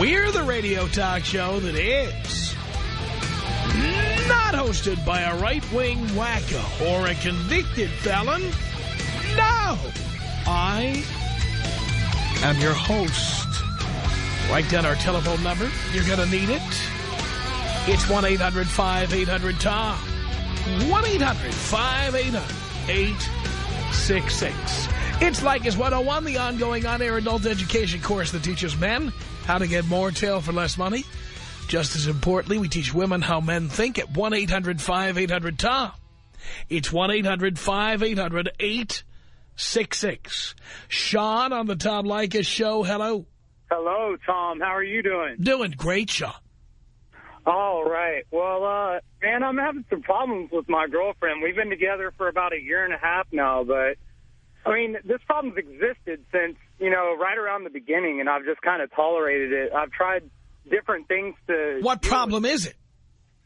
We're the radio talk show that is not hosted by a right-wing wacko or a convicted felon. No! I am your host. Write down our telephone number. You're going to need it. It's 1-800-5800-TOM. 1-800-5800-866. It's Leykis 101, the ongoing on-air adult education course that teaches men how to get more tail for less money. Just as importantly, we teach women how men think at 1-800-5800-TOM. It's 1-800-5800-866. Sean on the Tom Leykis show. Hello. Hello, Tom. How are you doing? Doing great, Sean. All right. Well, uh, man, I'm having some problems with my girlfriend. We've been together for about a year and a half now, but, I mean, this problem's existed since, you know, right around the beginning, and I've just kind of tolerated it. I've tried different things to... What problem is it?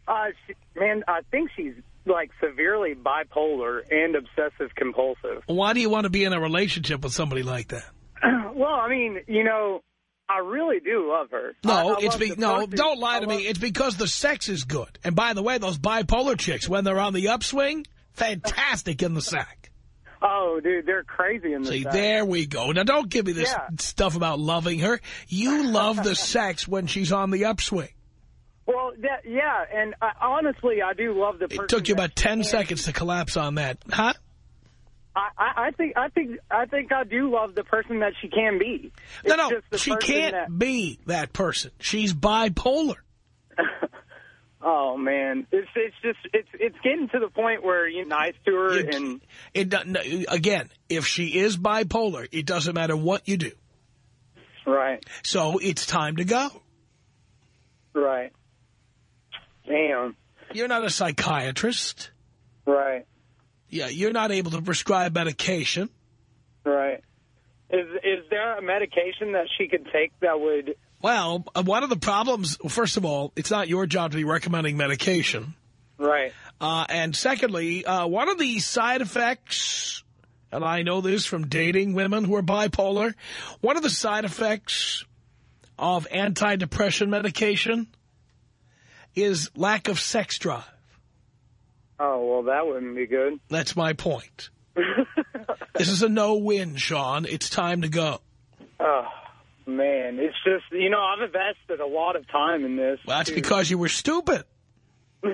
Uh, she, man, I think she's, like, severely bipolar and obsessive-compulsive. Why do you want to be in a relationship with somebody like that? well, I mean, you know... I really do love her. No, I, I it's be, no. Don't lie I to me. It's because the sex is good. And by the way, those bipolar chicks, when they're on the upswing, fantastic in the sack. Oh, dude, they're crazy in the See, sack. there we go. Now, don't give me this Yeah. stuff about loving her. You love the sex when she's on the upswing. Well, that, yeah, and I, honestly, I do love the. It took you about 10 can- seconds to collapse on that. Huh? I, I, I think, I think, I think I do love the person that she can be. No, It's no, the she can't that- be that person. She's bipolar. oh man, it's it's just it's it's getting to the point where you're nice to her You- and It no, Again, if she is bipolar, it doesn't matter what you do. right, So it's time to go. right. Damn, You're not a psychiatrist. right, Yeah, you're not able to prescribe medication. right. Is is there a medication that she could take that would? Well, uh, one of the problems, first of all, it's not your job to be recommending medication. Right. Uh, and secondly, uh, one of the side effects, and I know this from dating women who are bipolar, one of the side effects of antidepressant medication is lack of sex drive. Oh well, that wouldn't be good. That's my point. This is a no-win, Sean. It's time to go. oh man, it's just you know I've invested a lot of time in this. Well, that's too. because you were stupid.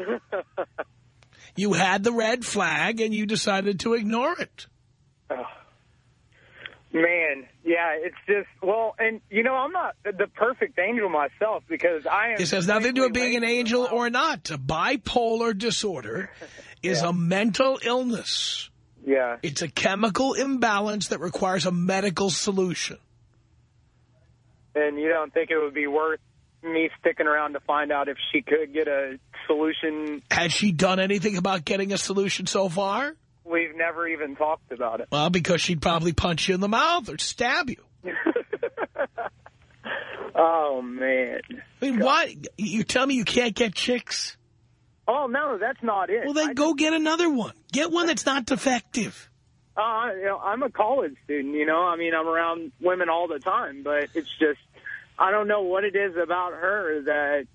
You had the red flag and you decided to ignore it. Oh. Man, yeah, it's just, well, and, you know, I'm not the perfect angel myself because I am... This has nothing to do with being an angel or not. A bipolar disorder is Yeah. a mental illness. Yeah, It's a chemical imbalance that requires a medical solution. And you don't think it would be worth me sticking around to find out if she could get a solution? Has she done anything about getting a solution so far? We've never even talked about it. Well, because she'd probably punch you in the mouth or stab you. oh, man. I mean, why? You tell me you can't get chicks? Oh, no, that's not it. Well, then I go get another one. Get one that's not defective. Uh, you know, I'm a college student, you know. I mean, I'm around women all the time, but it's just, I don't know what it is about her that,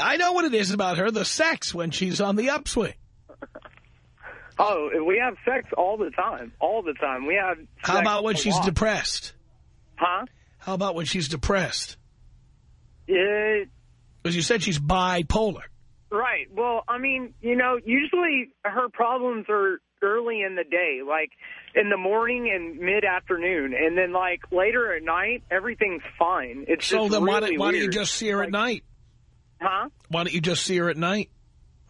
I know what it is about her, the sex when she's on the upswing. oh, we have sex all the time, all the time. We have How about when she's lot. depressed? Huh? How about when she's depressed? It, Because you said she's bipolar. right. Well, I mean, you know, usually her problems are early in the day, like in the morning and mid-afternoon. And then, like, later at night, everything's fine. It's So then why, really don't, why don't you just see her at night? Huh? Why don't you just see her at night?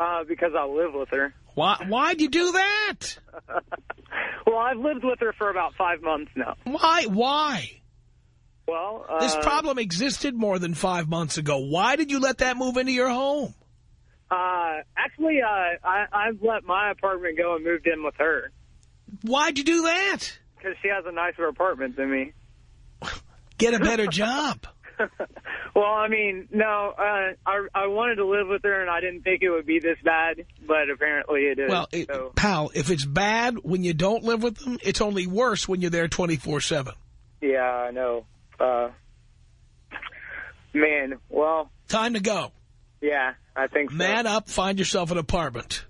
Uh, because I live with her. Why, why'd you do that? Well, I've lived with her for about five months now. Why? Why? Well, uh, This problem existed more than five months ago. Why did you let that move into your home? Uh, actually, uh, I, I've let my apartment go and moved in with her Why'd you do that? because she has a nicer apartment than me. Get a better job. well, I mean, no, uh, I, I wanted to live with her, and I didn't think it would be this bad, but apparently it is. Well, it, so. pal, if it's bad when you don't live with them, it's only worse when you're there 24-7. Yeah, I know. Uh, man, well, Time to go. yeah, I think so. Man up, find yourself an apartment.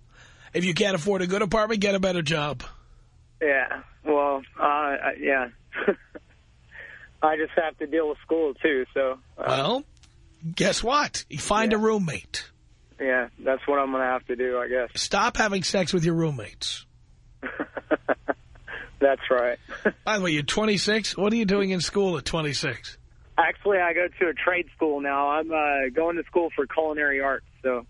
If you can't afford a good apartment, get a better job. Yeah, well, uh, yeah. I just have to deal with school, too, so, uh, Well, guess what? You find a roommate. yeah, that's what I'm going to have to do, I guess. Stop having sex with your roommates. that's right. By the way, you're 26. What are you doing in school at 26? Actually, I go to a trade school now. I'm uh, going to school for culinary arts, so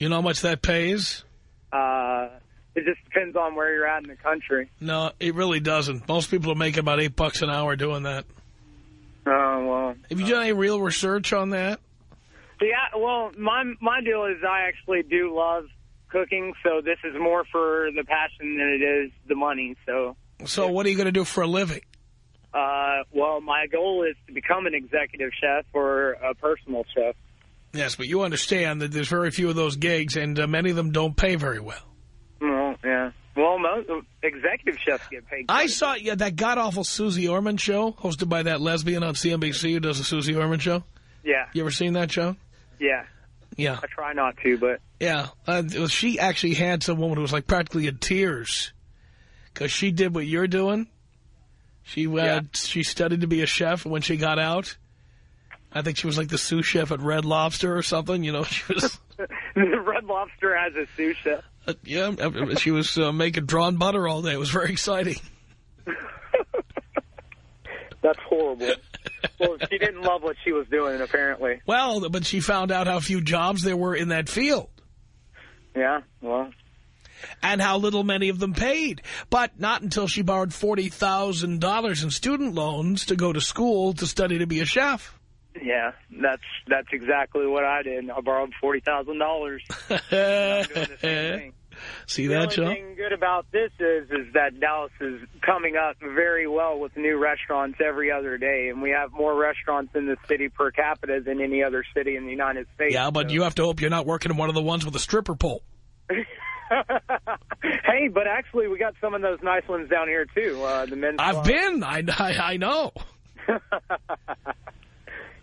You know how much that pays? uh, it just depends on where you're at in the country. No, it really doesn't. Most people are making about eight bucks an hour doing that. Oh, well. Have you done any real research on that? Yeah, well, my my deal is I actually do love cooking, so this is more for the passion than it is the money. So, So what are you going to do for a living? Uh, well, my goal is to become an executive chef or a personal chef. Yes, but you understand that there's very few of those gigs, and uh, many of them don't pay very well. Well, yeah. Well, most executive chefs get paid. I saw yeah, that god-awful Susie Orman show, hosted by that lesbian on CNBC who does the Susie Orman show. Yeah, You ever seen that show? yeah. Yeah. I try not to, but Yeah. Uh, she actually had some woman who was like practically in tears because she did what you're doing. She uh, Yeah. she studied to be a chef, and when she got out, I think she was like the sous chef at Red Lobster or something. You know, she was the Red Lobster has a sous chef. uh, yeah, she was uh, making drawn butter all day. It was very exciting. That's horrible. well, she didn't love what she was doing, apparently. Well, but she found out how few jobs there were in that field. Yeah, well, and how little many of them paid. But not until she borrowed $40,000 in student loans to go to school to study to be a chef. yeah, that's that's exactly what I did. I borrowed forty thousand dollars. See The that, only Joe? thing good about this is is that Dallas is coming up very well with new restaurants every other day, and we have more restaurants in the city per capita than any other city in the United States. Yeah, but so- you have to hope you're not working in one of the ones with a stripper pole. hey, but actually, we got some of those nice ones down here too. Uh, the men's. I've club. been. I, I, I know.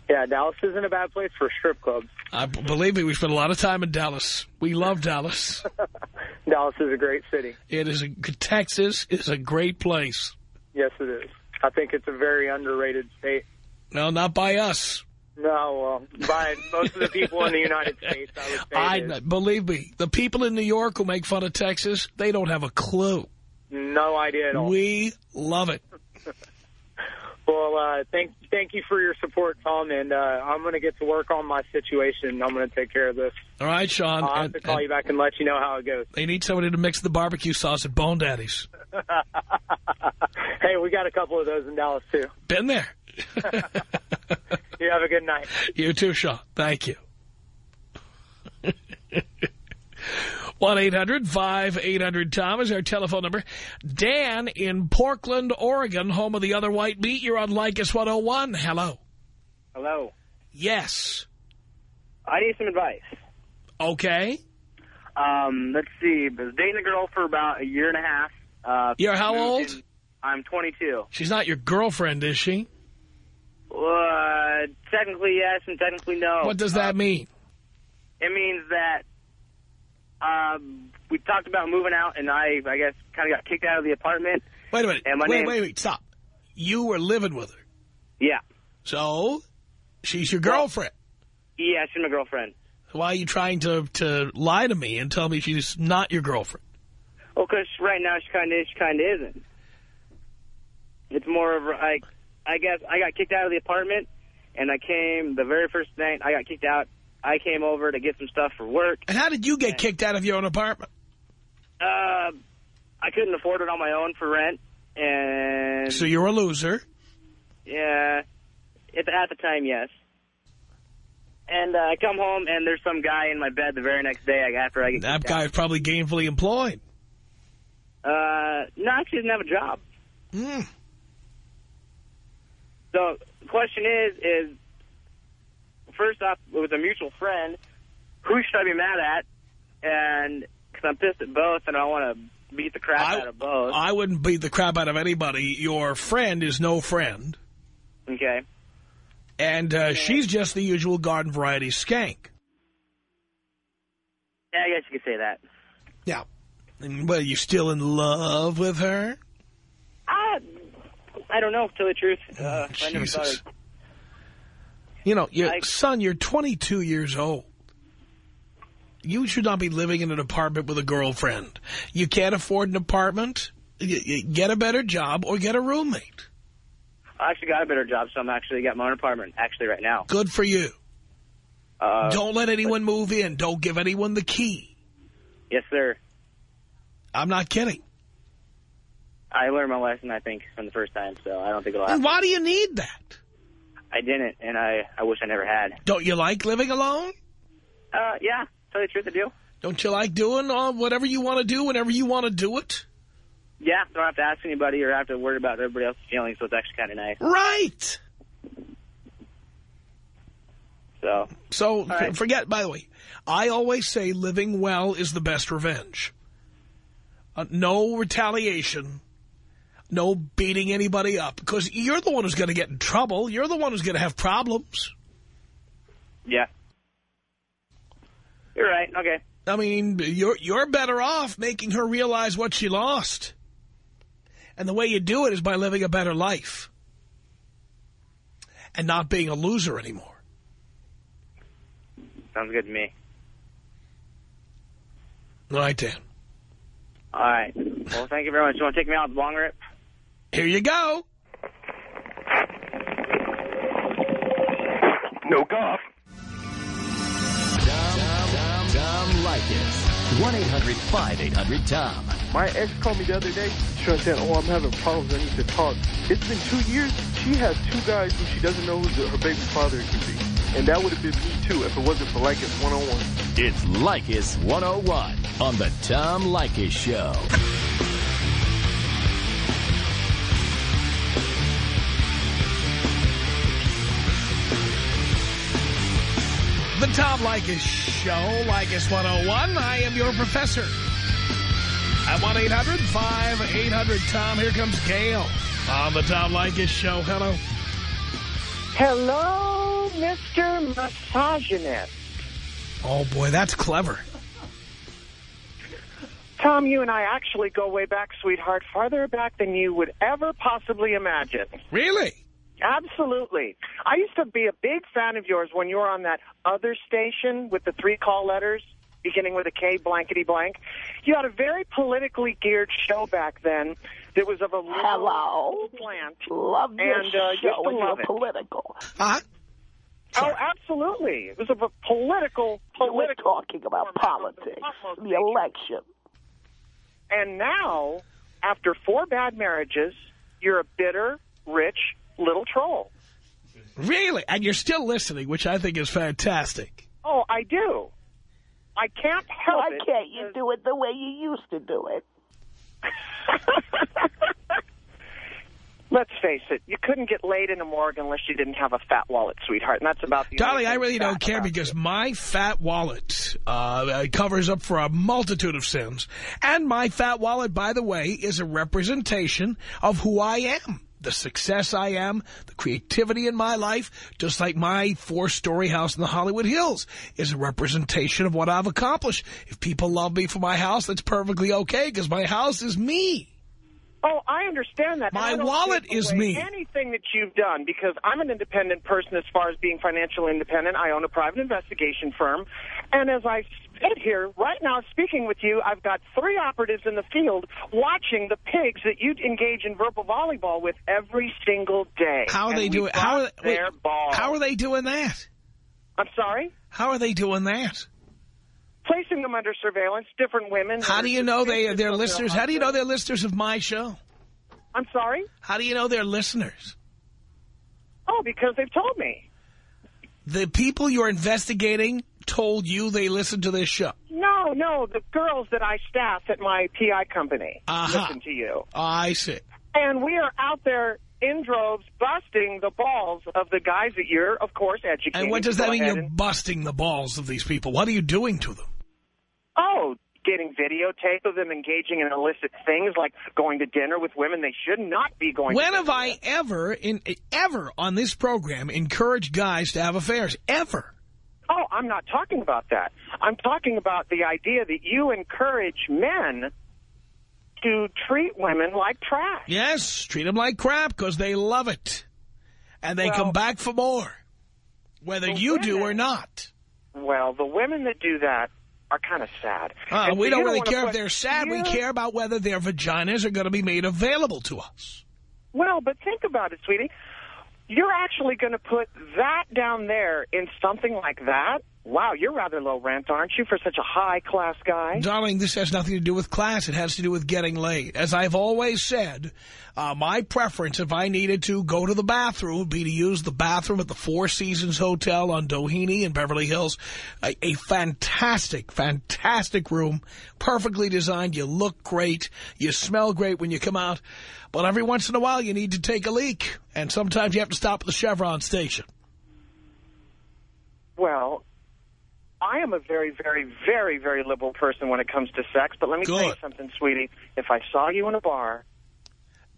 yeah, Dallas isn't a bad place for strip clubs. I, believe me, we spent a lot of time in Dallas. We love Dallas. Dallas is a great city. It is a, Texas is a great place. Yes, it is. I think it's a very underrated state. No, not by us. No, well, by most of the people in the United States, I would say. I is. believe me. The people in New York who make fun of Texas, they don't have a clue. No idea at all. We love it. Well, uh, thank thank you for your support, Tom, and uh, I'm going to get to work on my situation. I'm going to take care of this. All right, Sean. I'll have and- to call you back and let you know how it goes. They need somebody to mix the barbecue sauce at Bone Daddy's. hey, we got a couple of those in Dallas, too. Been there. You have a good night. You too, Sean. Thank you. 1-800-5800-TOM is our telephone number. Dan in Portland, Oregon, home of the other white meat. You're on Leykis 101. Hello. Hello. Yes. I need some advice. Okay. Um, let's see. I was dating a girl for about a year and a half. Uh, You're how old? I'm 22. She's not your girlfriend, is she? Uh, technically yes, and technically no. What does that Uh, mean? It means that um, we talked about moving out, and I, I guess, kind of got kicked out of the apartment. Wait a minute. and my wait, name- wait, wait. Stop. You were living with her. Yeah. So, she's your girlfriend. Yeah, she's my girlfriend. Why are you trying to, to lie to me and tell me she's not your girlfriend? Well, because right now she kind of is, she kind of isn't. It's more of like, I guess I got kicked out of the apartment, and I came the very first night I got kicked out. I came over to get some stuff for work. And how did you get kicked out of your own apartment? Uh, I couldn't afford it on my own for rent, and So you're a loser. Yeah, at the, at the time, yes. And uh, I come home and there's some guy in my bed the very next day after I get That kicked guy out. is probably gainfully employed. Uh, no, actually, doesn't have a job. Mm. So the question is, is first off, with a mutual friend, who should I be mad at? And because I'm pissed at both, and I want to beat the crap I, out of both. I wouldn't beat the crap out of anybody. Your friend is no friend. okay. And uh, she's just the usual garden variety skank. Yeah, I guess you could say that. Yeah. And, well, you still in love with her? I, don't know, to tell the truth. Uh, I never thought Jesus. You know, your I- son, you're 22 years old. You should not be living in an apartment with a girlfriend. You can't afford an apartment. Y- y- Get a better job or get a roommate. I actually got a better job, so I'm actually got my own apartment, actually, right now. Good for you. Uh, Don't let anyone move in. Don't give anyone the key. Yes, sir. I'm not kidding. I learned my lesson, I think, from the first time, so I don't think it'll And why do you need that? I didn't, and I, I wish I never had. Don't you like living alone? Uh, yeah, tell you the truth, I do. Don't you like doing uh, whatever you want to do whenever you want to do it? Yeah, don't have to ask anybody or have to worry about everybody else's feelings, so it's actually kind of nice. Right. So, So right. forget, by the way, I always say living well is the best revenge. Uh, no retaliation. No beating anybody up. Because you're the one who's going to get in trouble. You're the one who's going to have problems. yeah. You're right, okay. I mean, you're, you're better off making her realize what she lost. And the way you do it is by living a better life. And not being a loser anymore. Sounds good to me. All right, Dan. All right. Well, thank you very much. You want to take me out the long rip? Here you go. No golf. Tom, Tom Leykis. 1-800-5800-TOM. My ex called me the other day. She was saying, "Oh, I'm having problems. I need to talk." It's been two years. She has two guys who she doesn't know who the, her baby father could be, and that would have been me too if it wasn't for Leykis 101. It's Leykis 101 on the Tom Leykis Show. The Tom Leykis Show, Leykis 101. I am your professor. At 1-800-5800-TOM. Here comes Gail on the Tom Leykis Show. Hello. Hello, Mr. Misogynist. Oh, boy, that's clever. Tom, you and I actually go way back, sweetheart, farther back than you would ever possibly imagine. Really? Absolutely. I used to be a big fan of yours when you were on that other station with the three call letters beginning with a K, blankety blank. You had a very politically geared show back then that was of a Hello. plant. Love your And, uh, used show to and you're political. Huh? Oh, absolutely. It was of a political, We're political. talking about format the politics, the election. And now, after four bad marriages, you're a bitter, rich little troll. Really? And you're still listening, which I think is fantastic. Oh, I do. I can't help Why it. can't you do it the way you used to do it? Let's face it, you couldn't get laid in a morgue unless you didn't have a fat wallet, sweetheart, and that's about the Darling, only I really don't care because you. my fat wallet uh, covers up for a multitude of sins. And my fat wallet, by the way, is a representation of who I am. The success I am, the creativity in my life, just like my four-story house in the Hollywood Hills is a representation of what I've accomplished. If people love me for my house, that's perfectly okay because my house is me. Oh, I understand that. My wallet is me. Anything that you've done, because I'm an independent person as far as being financially independent. I own a private investigation firm. And as I sit here right now speaking with you, I've got three operatives in the field watching the pigs that you engage in verbal volleyball with every single day. How are they doing? How are wait, how are they doing that? I'm sorry? How are they doing that? Placing them under surveillance, different women. How do you know they, they're their listeners? How do you know they're listeners of my show? I'm sorry? How do you know they're listeners? Oh, because they've told me. The people you're investigating told you they listened to this show. No, no, the girls that I staff at my PI company Uh-huh. listen to you. I see. And we are out there in droves busting the balls of the guys that you're, of course, educating. And what does that mean you're busting the balls of these people? What are you doing to them? Oh, getting videotape of them engaging in illicit things like going to dinner with women they should not be going When have I ever, in ever on this program, encouraged guys to have affairs? Ever? Oh, I'm not talking about that. I'm talking about the idea that you encourage men to treat women like trash. Yes, treat them like crap because they love it. And they Well- come back for more, whether The you do or not. Well, the women that do that are kind of sad. Uh, we don't really wanna care if they're sad. We care about whether their vaginas are going to be made available to us. Well, but think about it, sweetie. You're actually going to put that down there in something like that? Wow, you're rather low rent, aren't you, for such a high-class guy? Darling, this has nothing to do with class. It has to do with getting laid. As I've always said, uh, my preference, if I needed to go to the bathroom, would be to use the bathroom at the Four Seasons Hotel on Doheny in Beverly Hills. A, a fantastic, fantastic room, perfectly designed. You look great. You smell great when you come out. But every once in a while, you need to take a leak. And sometimes you have to stop at the Chevron station. Well, I am a very, very, very, very liberal person when it comes to sex, but let me tell you something, sweetie. If I saw you in a bar,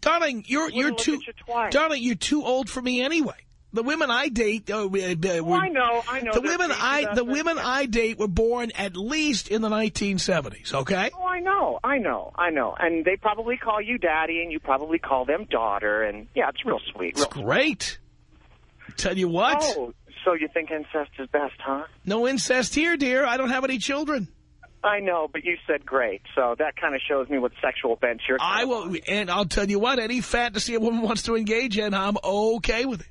Darling, you're you're too you darling, you're too old for me anyway. The women I date, uh, we- uh, oh, I know, I know. the women I the women I date were born at least in the 1970s. Okay, Oh, I know, I know, I know. And they probably call you daddy, and you probably call them daughter, and yeah, it's real sweet. it's Real great. Tell you what, Oh, so you think incest is best, huh? no incest here, dear. I don't have any children. I know, but you said great, so that kind of shows me what sexual bent you're. I will, and I'll tell you what. Any fantasy a woman wants to engage in, I'm okay with it.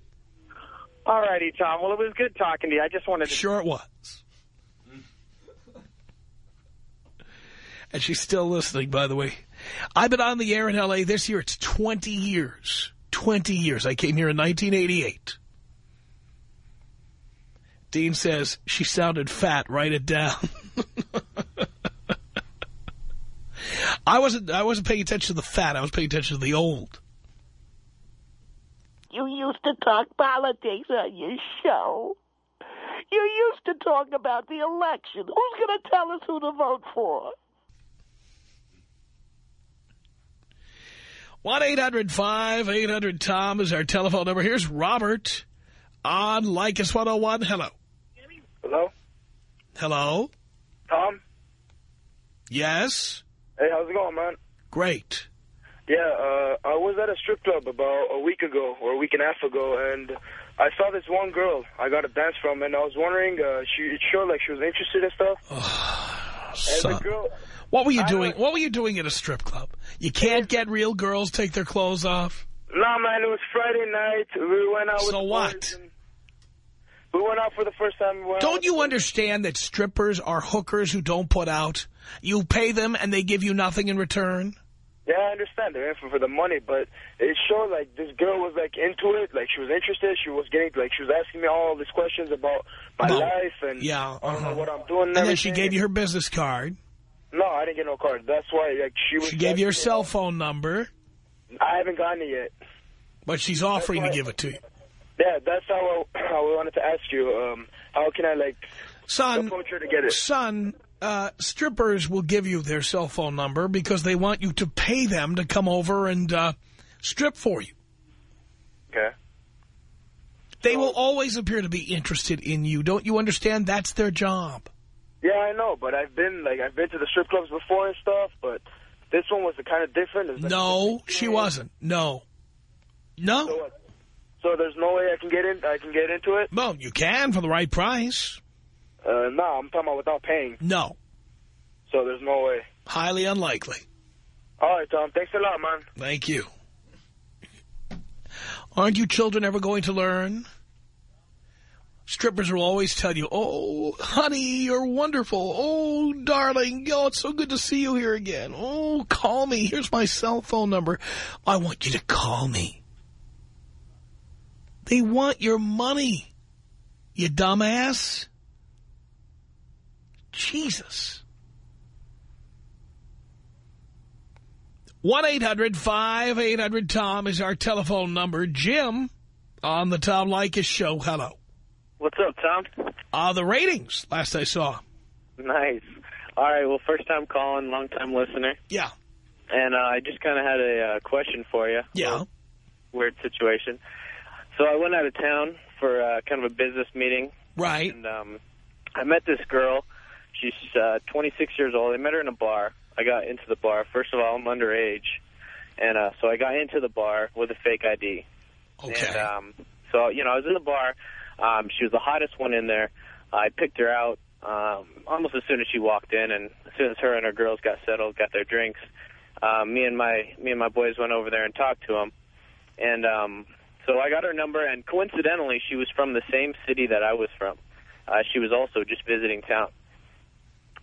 All righty, Tom. Well, it was good talking to you. I just wanted to. Sure it was. And she's still listening, by the way. I've been on the air in L.A. this year. It's 20 years. 20 years. I came here in 1988. Dean says, she sounded fat. Write it down. I wasn't, I wasn't paying attention to the fat. I was paying attention to the old. You used to talk politics on your show. You used to talk about the election. Who's going to tell us who to vote for? 1-800-5800-TOM is our telephone number. Here's Robert on Leykis 101. Hello. Hello? Hello? Tom? Yes? Hey, how's it going, man? Great. Yeah, uh, I was at a strip club about a week ago or a week and a half ago, and I saw this one girl I got a dance from, and I was wondering, uh, she it showed like she was interested and stuff. Son. the girl, What were you I doing? What were you doing at a strip club? You can't get real girls take their clothes off. nah, man, it was Friday night. We went out So what? We went out for the first time. We Don't you understand that strippers are hookers who don't put out? You pay them and they give you nothing in return? Yeah, I understand. They're in for, for the money, but it showed like this girl was like into it, like she was interested. She was getting like she was asking me all these questions about my About- life and Yeah, know uh-huh. what I'm doing. And, And then she gave you her business card. No, I didn't get no card. That's why like she was. She gave you her cell phone number, I haven't gotten it yet. but she's offering to give it to you. Yeah, that's how I, how I wanted to ask you. Um, how can I like Son, to get it? son, uh, strippers will give you their cell phone number because they want you to pay them to come over and uh, strip for you. Okay. They will always appear to be interested in you. Don't you understand? That's their job. Yeah, I know, but I've been like I've been to the strip clubs before and stuff, but this one was kind of different. No, she wasn't. No. So, No. what? So there's no way I can get in. I can get into it. Well, you can for the right price. Uh, no, I'm talking about without paying. No. So there's no way. Highly unlikely. All right, Tom. Thanks a lot, man. Thank you. Aren't you children ever going to learn? Strippers will always tell you, oh, honey, you're wonderful. Oh, darling, oh, it's so good to see you here again. Oh, call me. Here's my cell phone number. I want you to call me. They want your money, you dumbass. Jesus. 1-800-5800-TOM is our telephone number. Jim on the Tom Leykis show. Hello. What's up, Tom? Uh, the ratings, last I saw. Nice. All right, well, first time calling, long time listener. Yeah. And uh, I just kind of had a uh, question for you. Yeah. Weird situation. So I went out of town for uh, kind of a business meeting. Right. And um, I met this girl. She's uh, 26 years old. I met her in a bar. I got into the bar. First of all, I'm underage. And uh, so I got into the bar with a fake ID. Okay. And um, so, you know, I was in the bar. Um, she was the hottest one in there. I picked her out um, almost as soon as she walked in, and as soon as her and her girls got settled, got their drinks, um, me and my me and my boys went over there and talked to them. And um, so I got her number, and coincidentally, she was from the same city that I was from. Uh, she was also just visiting town.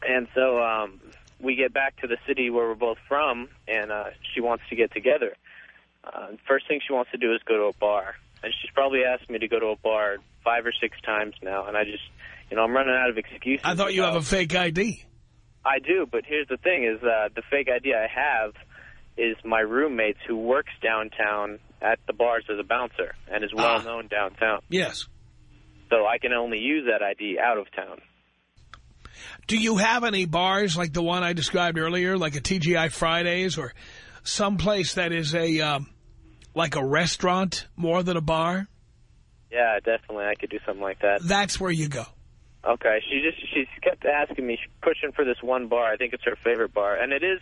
And so um, we get back to the city where we're both from, and uh, she wants to get together. Uh, first thing she wants to do is go to a bar. And she's probably asked me to go to a bar five or six times now, and I just, you know, I'm running out of excuses. I thought you have a fake ID. I do, but here's the thing: is uh, the fake ID I have is my roommate's who works downtown at the bars as a bouncer and is well Ah. known downtown. Yes. So I can only use that ID out of town. Do you have any bars like the one I described earlier, like a TGI Fridays or someplace that is a um, like a restaurant more than a bar? Yeah, definitely, I could do something like that. That's where you go. Okay, she just she's kept asking me, she's pushing for this one bar. I think it's her favorite bar, and it is.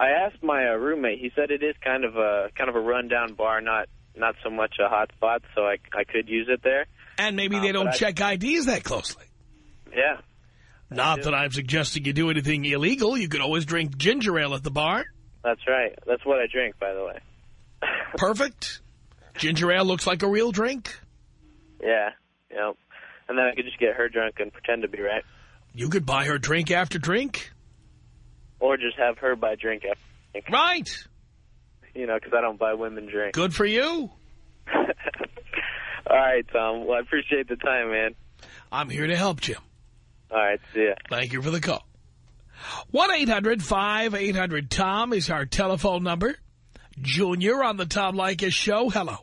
I asked my uh, roommate. He said it is kind of a kind of a rundown bar, not not so much a hot spot. So I I could use it there. And maybe Um, they don't but I- check IDs that closely. Yeah, Not that I'm suggesting you do anything illegal. You could always drink ginger ale at the bar. that's right. That's what I drink, by the way. Perfect. Ginger ale looks like a real drink. Yeah, yep. And then I could just get her drunk and pretend to be right, You could buy her drink after drink. Or just have her buy drink after drink. Right. You know, because I don't buy women drink. Good for you. All right, Tom. Well, I appreciate the time, man. I'm here to help, Jim. All right, see ya. Thank you for the call. 1-800-5800-TOM is our telephone number. Junior on the Tom Leykis show. Hello.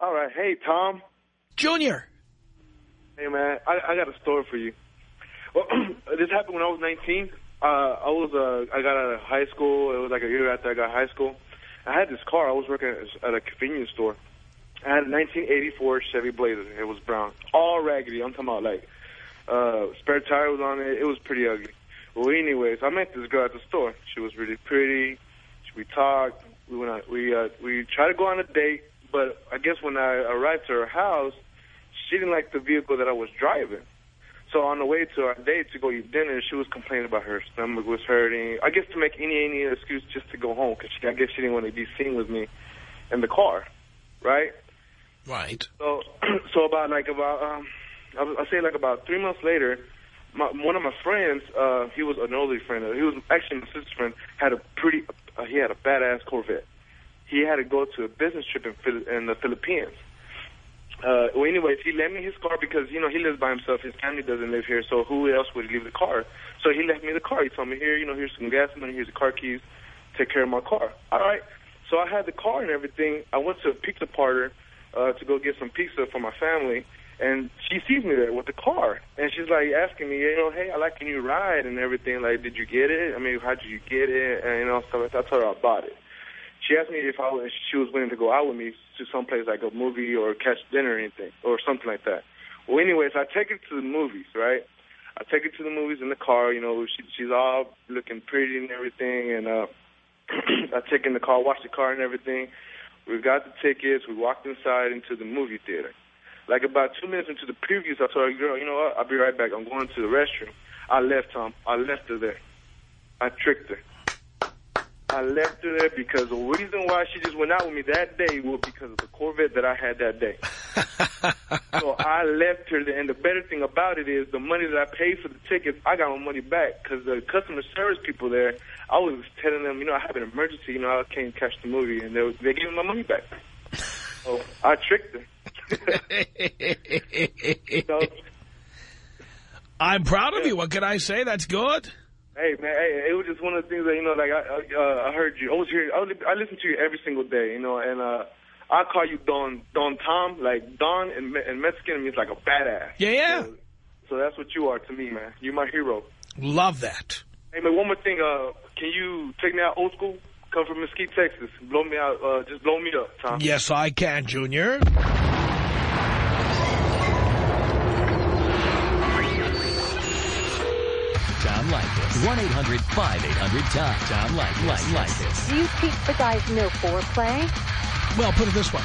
All right. Hey, Tom. Junior. Hey, man. I, I got a story for you. Well, this happened when I was 19. Uh, I was uh, I got out of high school. It was like a year after I got high school. I had this car. I was working at a convenience store. I had a 1984 Chevy Blazer. It was brown, all raggedy. I'm talking about like uh, spare tire was on it. It was pretty ugly. Well, anyways, I met this girl at the store. She was really pretty. We talked. We went. On, we uh, we tried to go on a date, but I guess when I arrived to her house, she didn't like the vehicle that I was driving. So on the way to our date to go eat dinner, she was complaining about her stomach was hurting. I guess to make any any excuse just to go home because I guess she didn't want to be seen with me in the car, right? Right. So, so about like about um, I'll say like about three months later, my, one of my friends, uh, he was an older friend. uh, He was actually my sister's friend. Had a pretty, uh, he had a badass Corvette. He had to go to a business trip in, in the Philippines. Uh, well, anyways, he lent me his car because you know he lives by himself. His family doesn't live here, so who else would leave the car? So he left me the car. He told me, here, you know, here's some gas money, here's the car keys, take care of my car. All right. So I had the car and everything. I went to a pizza parlor uh, to go get some pizza for my family, and she sees me there with the car, and she's like asking me, you know, hey, I like your new ride and everything. Like, did you get it? I mean, how did you get it? And you know, stuff that. I told her I bought it. She asked me if I was, she was willing to go out with me to some place like a movie or catch dinner or anything or something like that. Well, anyways, I take her to the movies, right? I take her to the movies in the car. You know, she, she's all looking pretty and everything, and uh, I take in the car, wash the car and everything. We got the tickets. We walked inside into the movie theater. Like about two minutes into the previews, I told her, "Girl, you know what? I'll be right back. I'm going to the restroom." I left Tom. I left her there. I tricked her. I left her there because the reason why she just went out with me that day was because of the Corvette that I had that day. so I left her there, and the better thing about it is the money that I paid for the tickets, I got my money back because the customer service people there, I was telling them, you know, I have an emergency, you know, I can't catch the movie, and they, they gave me my money back. So I tricked them. Know? I'm proud of you. What can I say? That's good. Hey man, hey, it was just one of the things that you know, like I, I, uh, I heard you. I was here. I, was, I listen to you every single day, you know, and uh, I call you Don Don Tom. Like Don Me- in Mexican means like a badass. Yeah, yeah. So, so that's what you are to me, man. You're my hero. Love that. Hey man, one more thing. Uh, can you take me out old school? Come from Mesquite, Texas. Blow me out. Uh, just blow me up, Tom. Yes, I can, Junior. Tom Leykis. 1-800-5800-TOM. Tom Leykis. Leykis. Do you teach the guys no foreplay? Well, put it this way.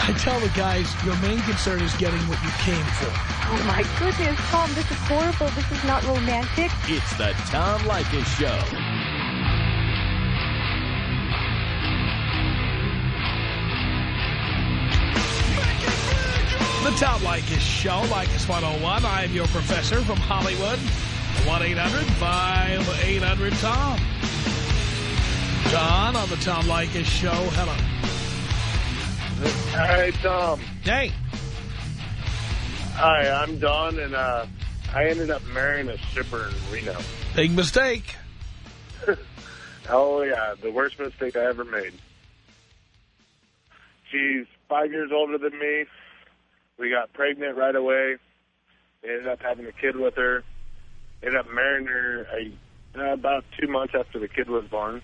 I tell the guys, your main concern is getting what you came for. Oh, my goodness, Tom, this is horrible. This is not romantic. It's the Tom Leykis Show. The Tom Leykis Show, Leykis 101. I'm your professor from Hollywood. 1-800-5800-TOM. John on the Tom Leykis Show. Hello. Hi, Tom. Hey. Hi, I'm Don, and uh, I ended up marrying a stripper in Reno. Big mistake. Oh, yeah, the worst mistake I ever made. She's five years older than me. We got pregnant right away. Ended up having a kid with her. Ended up marrying her a, uh, about two months after the kid was born.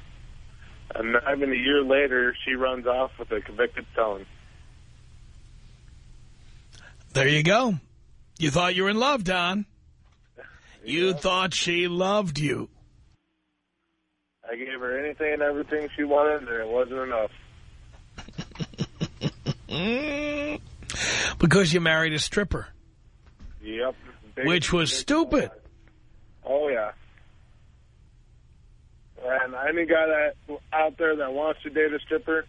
And not even a year later, she runs off with a convicted felon. There you go. You thought you were in love, Don. You thought she loved you. I gave her anything and everything she wanted, and it wasn't enough. Because you married a stripper, Yep. Big- which was stupid. Oh, yeah. And any guy that out there that wants to date a stripper,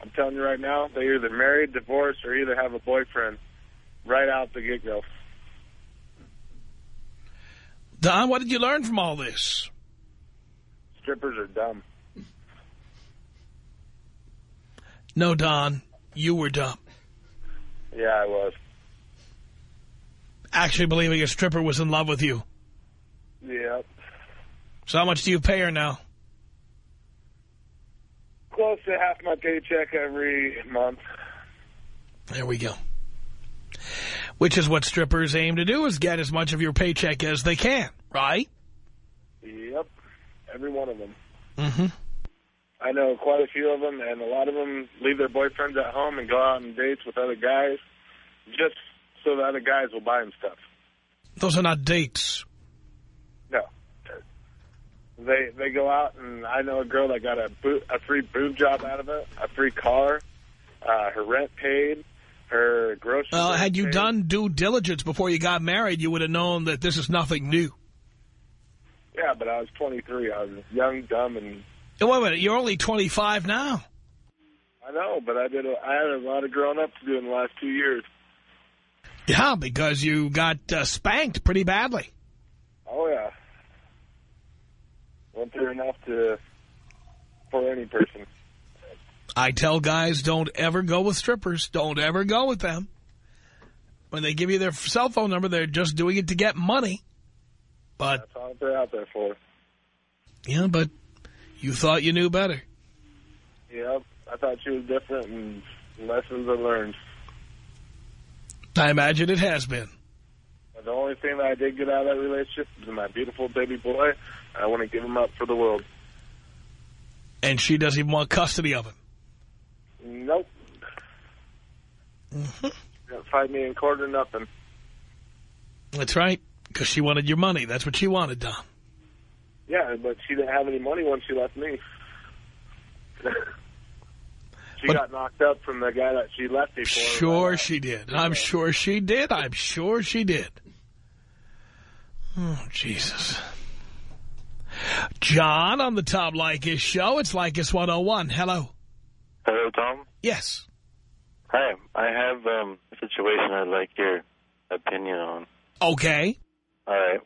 I'm telling you right now, they either married, divorced, or either have a boyfriend right out the get-go. Don, what did you learn from all this? Strippers are dumb. No, Don, you were dumb. Yeah, I was. Actually believing a stripper was in love with you. Yep. So how much do you pay her now? Close to half my paycheck every month. There we go. Which is what strippers aim to do, is get as much of your paycheck as they can, right? Yep. Every one of them. Mm-hmm. I know quite a few of them, and a lot of them leave their boyfriends at home and go out on dates with other guys just so the other guys will buy them stuff. Those are not dates. They they go out, and I know a girl that got a boot, a free boob job out of it, a free car, uh, her rent paid, her groceries. Well, had you paid. done due diligence before you got married, you would have known that this is nothing new. Yeah, but I was 23. I was young, dumb, and Wait a minute, you're only 25 now. I know, but I did. A, I had a lot of growing up to do in the last two years. Yeah, because you got uh, spanked pretty badly. Oh yeah, enough to for any person. I tell guys, don't ever go with strippers. Don't ever go with them. When they give you their cell phone number, they're just doing it to get money. But, That's all they're out there for. yeah, but you thought you knew better. Yep, I thought she was different, and lessons are learned. I imagine it has been. The only thing that I did get out of that relationship is my beautiful baby boy. I want to give him up for the world. And she doesn't even want custody of him. Nope. Mm-hmm. Fight me in court or nothing. That's right, because she wanted your money. That's what she wanted, Don. Yeah, but she didn't have any money once she left me. she But- got knocked up from the guy that she left before. for. Sure she did. I'm sure she did. I'm sure she did. Oh, Jesus. John on the Tom Leykis show. It's Leykis 101. Hello. Hello, Tom. Yes. Hi. I have um, a situation I'd like your opinion on. Okay. All right.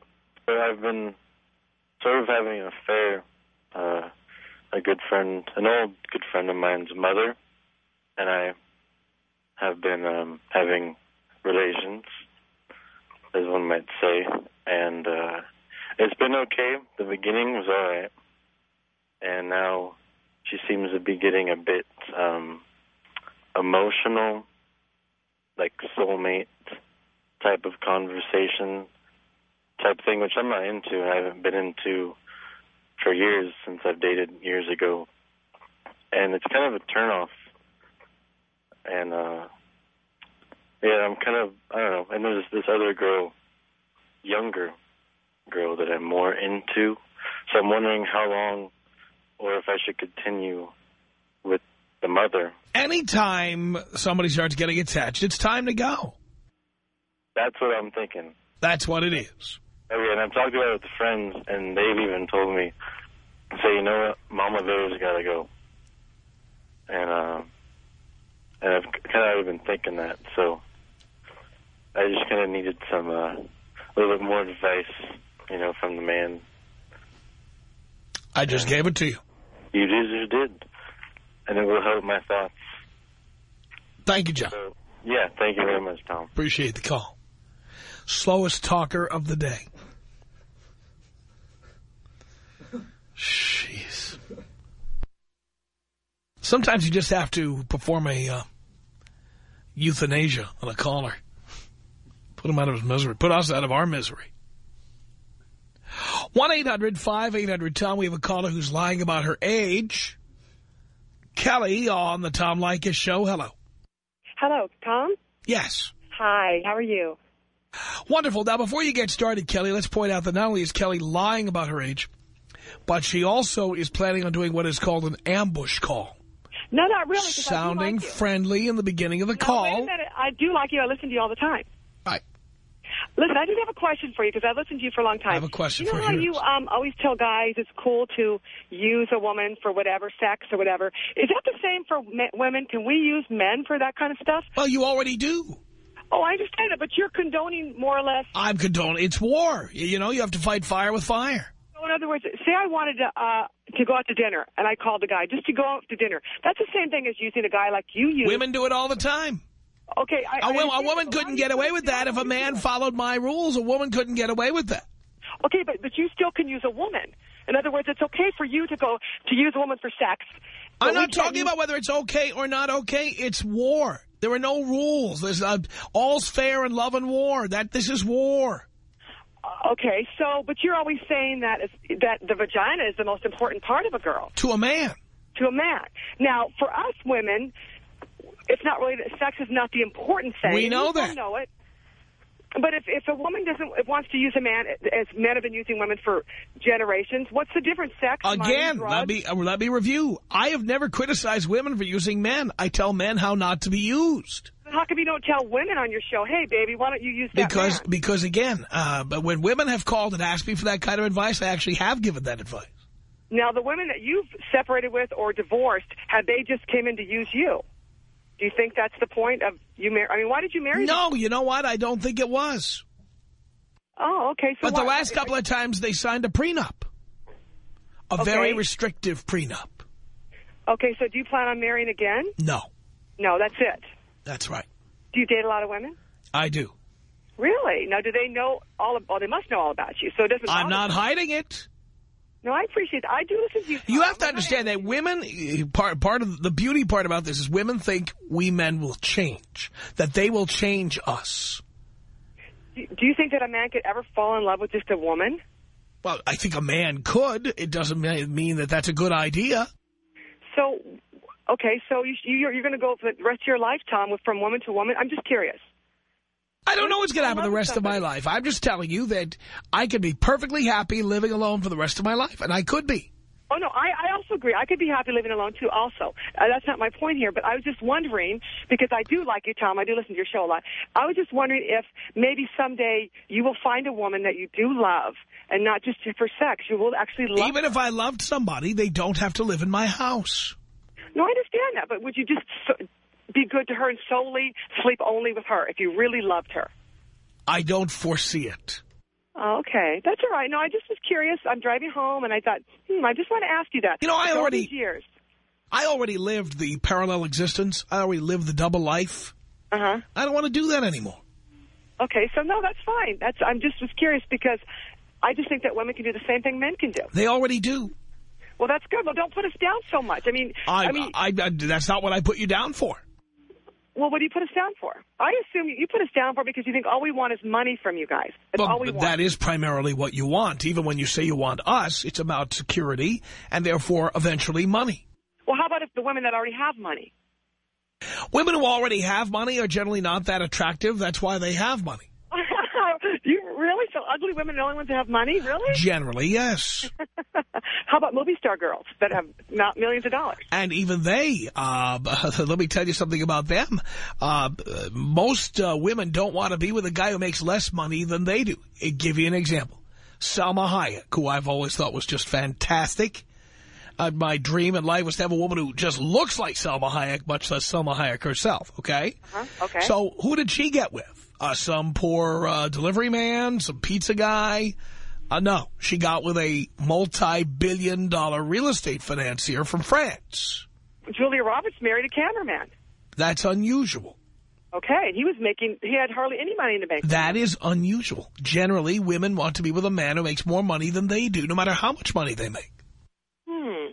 So I've been sort of having an affair. Uh, a good friend, an old good friend of mine's mother, and I have been um, having relations, as one might say, and uh, it's been okay. The beginning was all right, and now she seems to be getting a bit um, emotional, like soulmate type of conversation type thing, which I'm not into. I haven't been into for years since I've dated years ago, and it's kind of a turnoff. And uh, yeah, I'm kind of I don't know. And there's this other girl, younger girl that I'm more into. So I'm wondering how long, or if I should continue with the mother. Anytime somebody starts getting attached, it's time to go. That's what I'm thinking. That's what it is. Okay, and I've talked about it with friends, and they've even told me, say, you know what, Mama Bear's got to go. And uh, and I've kind of been thinking that, so I just kind of needed some uh, a little bit more advice, you know, from the man. I just gave it to you. You just did, and it will help my thoughts. Thank you, John. So, yeah, thank you very much, Tom. Appreciate the call. Slowest talker of the day. Jeez. Sometimes you just have to perform a uh, euthanasia on a caller. Put him out of his misery. Put us out of our misery. 1-800-5800-TOM. We have a caller who's lying about her age. Kelly on the Tom Leykis show. Hello. Hello, Tom? Yes. Hi, how are you? Wonderful. Now, before you get started, Kelly, let's point out that not only is Kelly lying about her age, but she also is planning on doing what is called an ambush call. No, not really. Sounding like friendly in the beginning of the No, call. wait a minute. I do like you. I listen to you all the time. Listen, I just have a question for you because I've listened to you for a long time. I have a question you know for how you. you um, always tell guys it's cool to use a woman for whatever, sex or whatever. Is that the same for me women? Can we use men for that kind of stuff? Well, you already do. Oh, I understand it, but you're condoning more or less. I'm condoning. It's war. You you know, you have to fight fire with fire. So in other words, say I wanted to uh, to go out to dinner, and I called the guy just to go out to dinner. That's the same thing as using a guy like you use. Women do it all the time. Okay, I, A, I wo- a woman couldn't get away with that if a man followed my rules. A woman couldn't get away with that. Okay, but but you still can use a woman. In other words, it's okay for you to go to use a woman for sex. I'm not talking about whether it's okay or not okay. It's war. There are no rules. There's uh, all's fair in love and war. That this is war. Okay, so but you're always saying that is, that the vagina is the most important part of a girl To a man. to a man. Now, for us women, it's not really that sex is not the important thing. We know that. know it. But if if a woman doesn't wants to use a man as men have been using women for generations, what's the difference? Sex, money, Again, drugs? let me uh, let me review. I have never criticized women for using men. I tell men how not to be used. How come you don't tell women on your show, hey, baby, why don't you use that Because man? because again, uh, but when women have called and asked me for that kind of advice, I actually have given that advice. Now, the women that you've separated with or divorced, have they just came in to use you? Do you think that's the point of you marry? I mean, why did you marry them? No, you know what? I don't think it was. Oh, okay. So But the last couple of times they signed a prenup. A Okay. very restrictive prenup. Okay, so do you plan on marrying again? No, No, that's it. that's right. Do you date a lot of women? I do. Really? Now, do they know all? Of, well, they must know all about you. So it doesn't. I'm not hiding it. No, I appreciate. I do listen to you. You have to understand that women, eh, part, part of the beauty part about this is women think we men will change, that they will change us. Do you think that a man could ever fall in love with just a woman? Well, I think a man could. It doesn't mean that that's a good idea. So, okay, so you, you, you're going to go for the rest of your life, Tom, with from woman to woman. I'm just curious. I don't know what's going to happen the rest of my life. I'm just telling you that I could be perfectly happy living alone for the rest of my life, and I could be. Oh, no, I, I also agree. I could be happy living alone, too, also. Uh, that's not my point here, but I was just wondering, because I do like you, Tom. I do listen to your show a lot. I was just wondering if maybe someday you will find a woman that you do love, and not just for sex. You will actually love Even if I loved somebody, they don't have to live in my house. No, I understand that, but would you just be good to her and solely sleep only with her if you really loved her? I don't foresee it. Okay, that's all right. No, I just was curious. I'm driving home, and I thought, hmm, I just want to ask you that. You know, I already- years. I already lived the parallel existence. I already lived the double life. Uh-huh. I don't want to do that anymore. Okay, so no, that's fine. That's I'm just was curious because I just think that women can do the same thing men can do. They already do. Well, that's good. Well, don't put us down so much. I mean, I, I mean, I, I, that's not what I put you down for. Well, what do you put us down for? I assume you put us down for because you think all we want is money from you guys. That's all we But want. that is primarily what you want. Even when you say you want us, it's about security and therefore eventually money. Well, how about if the women that already have money? Women who already have money are generally not that attractive. That's why they have money. Really? So ugly women are the only ones that have money? Really? Generally, yes. How about movie star girls that have not millions of dollars? And even they, uh, let me tell you something about them. Uh, most uh, women don't want to be with a guy who makes less money than they do. I'll give you an example. Salma Hayek, who I've always thought was just fantastic. Uh, my dream in life was to have a woman who just looks like Salma Hayek, much less Salma Hayek herself, okay? Huh? Okay. So who did she get with? Uh, some poor uh, delivery man, some pizza guy? Uh, no, she got with a multi-billion dollar real estate financier from France. Julia Roberts married a cameraman. That's unusual. Okay, he was making, he had hardly any money in the bank. That is unusual. Generally, women want to be with a man who makes more money than they do, no matter how much money they make. Hmm.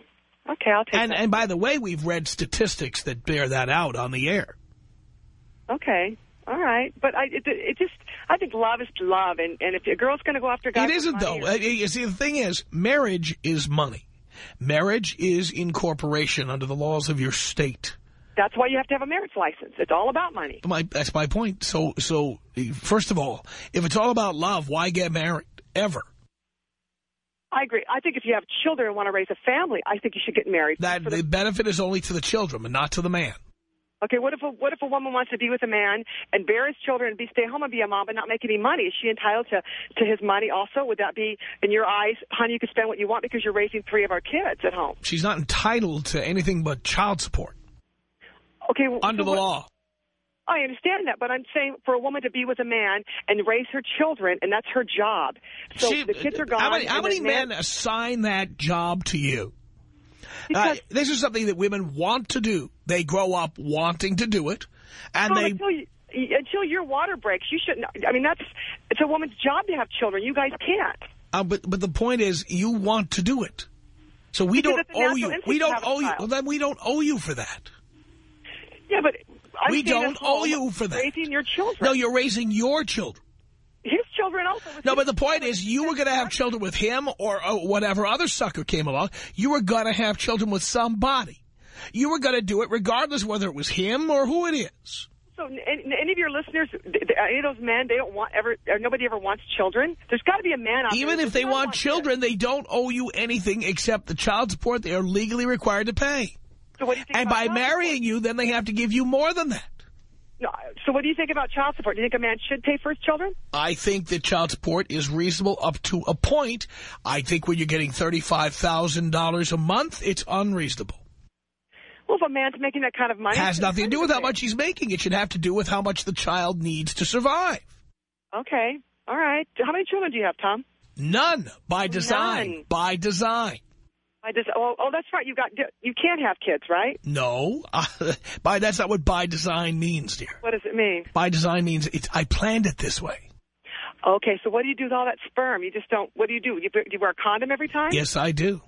Okay, I'll take And, that. and by the way, we've read statistics that bear that out on the air. Okay. All right. But I, it, it just, I think love is love. And, and if a girl's going to go after a guy It isn't, money though. You see, the thing is, marriage is money. Marriage is incorporation under the laws of your state. That's why you have to have a marriage license. It's all about money. My, that's my point. So, so first of all, if it's all about love, why get married? Ever. I agree. I think if you have children and want to raise a family, I think you should get married. That the benefit is only to the children and not to the man. Okay, what if a, what if a woman wants to be with a man and bear his children and be stay home and be a mom but not make any money? Is she entitled to to his money also? Would that be in your eyes, honey? You can spend what you want because you're raising three of our kids at home. She's not entitled to anything but child support Okay, well, under so the what- law. I understand that, but I'm saying for a woman to be with a man and raise her children, and that's her job. So She- the kids are gone. How many, how many men assign that job to you? Uh, this is something that women want to do. They grow up wanting to do it, and they until, you, until your water breaks, you shouldn't. I mean, that's it's a woman's job to have children. You guys can't. Uh, but but the point is, you want to do it, so we Because don't owe you. We don't owe you. Well, then we don't owe you for that. Yeah, but I'm we don't owe you for that. Raising your children. No, you're raising your children. His children also. No, but the point is, you were going to have children with him or uh, whatever other sucker came along. You were going to have children with somebody. You were going to do it regardless whether it was him or who it is. So any, any of your listeners, th- any of those men, they don't want ever. or Nobody ever wants children. There's got to be a man out there. Even who if they want children, they don't owe you anything except the child support they are legally required to pay. So what do you think And by marrying you, then they have to give you more than that. So what do you think about child support? Do you think a man should pay for his children? I think that child support is reasonable up to a point. I think when you're getting $35,000 a month, it's unreasonable. Well, if a man's making that kind of money, It has nothing to do with how much he's making. It should have to do with how much the child needs to survive. Okay, all right. How many children do you have, Tom? None. By design. None. By design. I just. Oh, oh, that's right. You got. You can't have kids, right? No. by That's not what by design means, dear. What does it mean? By design means it's, I planned it this way. Okay, so what do you do with all that sperm? You just don't. What do you do? You, do you wear a condom every time? Yes, I do.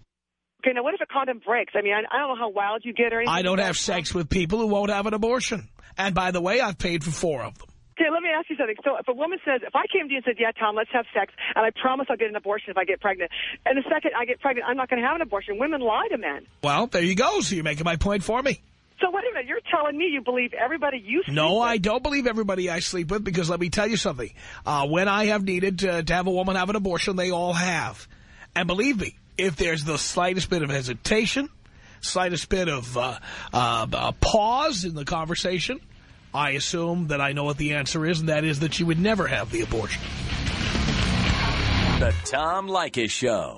Okay, now what if a condom breaks? I mean, I, I don't know how wild you get or anything. I don't have sex with people who won't have an abortion. And by the way, I've paid for four of them. Okay, let me ask you something. So if a woman says, if I came to you and said, yeah, Tom, let's have sex, and I promise I'll get an abortion if I get pregnant, and the second I get pregnant, I'm not going to have an abortion, women lie to men. Well, there you go. So you're making my point for me. So wait a minute, you're telling me you believe everybody you sleep No, with? I don't believe everybody I sleep with because let me tell you something. Uh, when I have needed to, to have a woman have an abortion, they all have. And believe me, if there's the slightest bit of hesitation, slightest bit of uh, uh, uh, pause in the conversation, I assume that I know what the answer is, and that is that she would never have the abortion. The Tom Leykis Show.